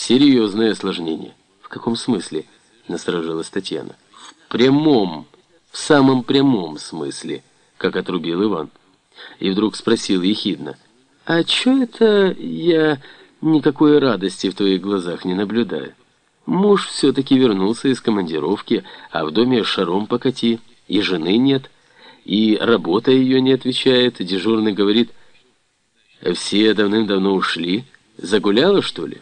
серьезное осложнение. В каком смысле? Насторожилась Татьяна. В прямом, в самом прямом смысле, как отрубил Иван. И вдруг спросил ехидно. А чё это я никакой радости в твоих глазах не наблюдаю? Муж все-таки вернулся из командировки, а в доме шаром покати, и жены нет, и работа ее не отвечает, дежурный говорит, все давным-давно ушли, загуляла, что ли?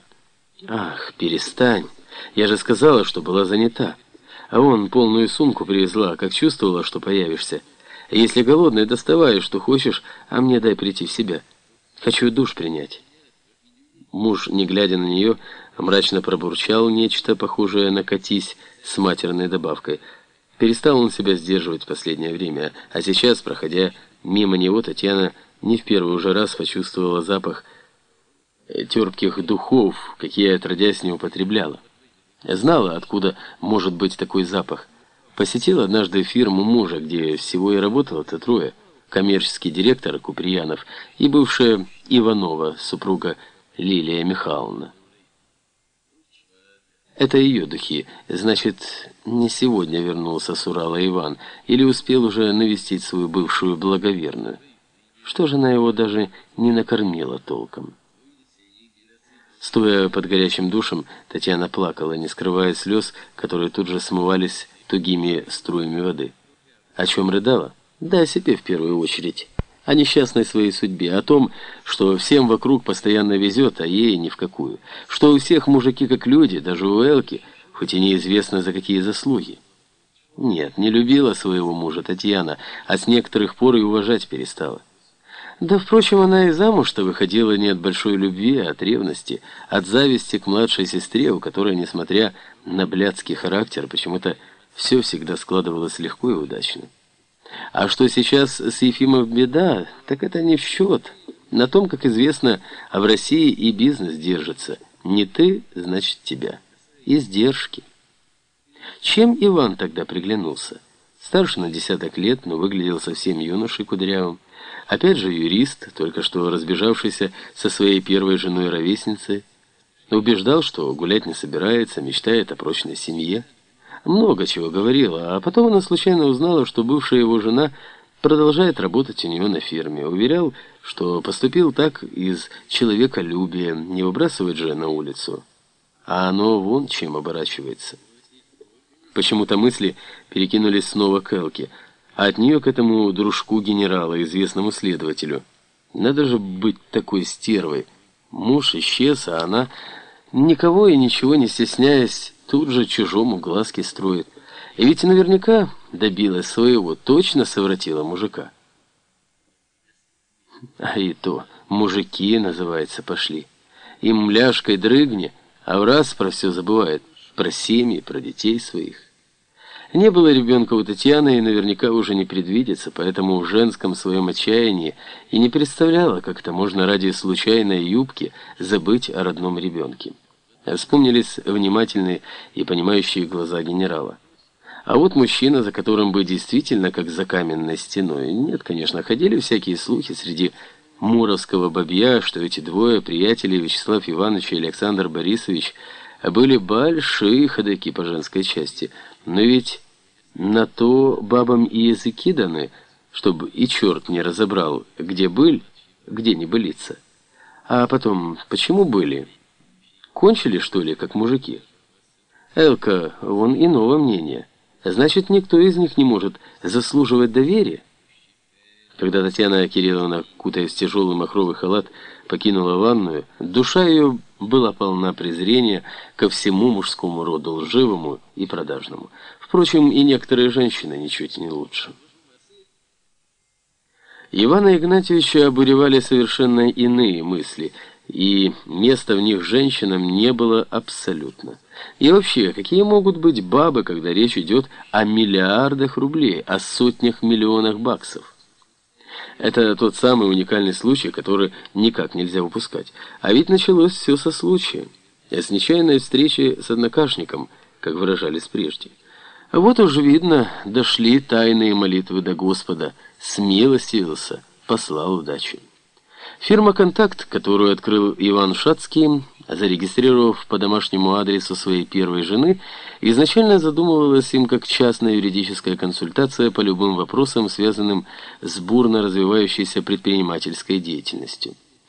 Ах, перестань, я же сказала, что была занята. А вон полную сумку привезла, как чувствовала, что появишься. Если голодный, доставай, что хочешь, а мне дай прийти в себя. Хочу душ принять. Муж, не глядя на нее, мрачно пробурчал нечто похожее на «катись» с матерной добавкой. Перестал он себя сдерживать в последнее время, а сейчас, проходя мимо него, Татьяна не в первый уже раз почувствовала запах терпких духов, какие отродясь не употребляла. Знала, откуда может быть такой запах. Посетила однажды фирму мужа, где всего и работало-то трое. Коммерческий директор Куприянов и бывшая Иванова, супруга Лилия Михайловна. Это ее духи. Значит, не сегодня вернулся с Урала Иван, или успел уже навестить свою бывшую благоверную. Что же она его даже не накормила толком? Стоя под горячим душем, Татьяна плакала, не скрывая слез, которые тут же смывались тугими струями воды. О чем рыдала? Да о себе в первую очередь о несчастной своей судьбе, о том, что всем вокруг постоянно везет, а ей ни в какую, что у всех мужики как люди, даже у Элки, хоть и неизвестно за какие заслуги. Нет, не любила своего мужа Татьяна, а с некоторых пор и уважать перестала. Да, впрочем, она и замуж-то выходила не от большой любви, а от ревности, от зависти к младшей сестре, у которой, несмотря на блядский характер, почему-то все всегда складывалось легко и удачно. А что сейчас с Ефимов беда, так это не в счет. На том, как известно, а в России и бизнес держится. Не ты, значит тебя. Издержки. Чем Иван тогда приглянулся? Старше на десяток лет, но выглядел совсем юношей кудрявым. Опять же юрист, только что разбежавшийся со своей первой женой-ровесницей. Убеждал, что гулять не собирается, мечтает о прочной семье много чего говорила, а потом она случайно узнала, что бывшая его жена продолжает работать у нее на фирме. Уверял, что поступил так из человеколюбия, не выбрасывать же на улицу. А оно вон чем оборачивается. Почему-то мысли перекинулись снова к Элке, а от нее к этому дружку генерала, известному следователю. Надо же быть такой стервой. Муж исчез, а она, никого и ничего не стесняясь, тут же чужому глазки строит. И ведь наверняка добилась своего, точно совратила мужика. А и то, мужики, называется, пошли. Им мляшкой дрыгни, а в раз про все забывает. Про семьи, про детей своих. Не было ребенка у Татьяны и наверняка уже не предвидится, поэтому в женском своем отчаянии и не представляла, как это можно ради случайной юбки забыть о родном ребенке. Вспомнились внимательные и понимающие глаза генерала. А вот мужчина, за которым бы действительно как за каменной стеной. Нет, конечно, ходили всякие слухи среди муровского бабья, что эти двое приятелей, Вячеслав Иванович и Александр Борисович, были большие ходаки по женской части. Но ведь на то бабам и языки даны, чтобы и черт не разобрал, где быль, где не былица. А потом, почему были? Кончили, что ли, как мужики? Элка, вон иного мнения. Значит, никто из них не может заслуживать доверия. Когда Татьяна Кирилловна, кутаясь в тяжелый махровый халат, покинула ванную, душа ее была полна презрения ко всему мужскому роду, лживому и продажному. Впрочем, и некоторые женщины ничуть не лучше. Ивана Игнатьевича обуревали совершенно иные мысли – и места в них женщинам не было абсолютно. И вообще, какие могут быть бабы, когда речь идет о миллиардах рублей, о сотнях миллионах баксов? Это тот самый уникальный случай, который никак нельзя упускать. А ведь началось все со случая, с нечаянной встречи с однокашником, как выражались прежде. Вот уж видно, дошли тайные молитвы до Господа, смилостивился, послал удачи. Фирма «Контакт», которую открыл Иван Шацкий, зарегистрировав по домашнему адресу своей первой жены, изначально задумывалась им как частная юридическая консультация по любым вопросам, связанным с бурно развивающейся предпринимательской деятельностью.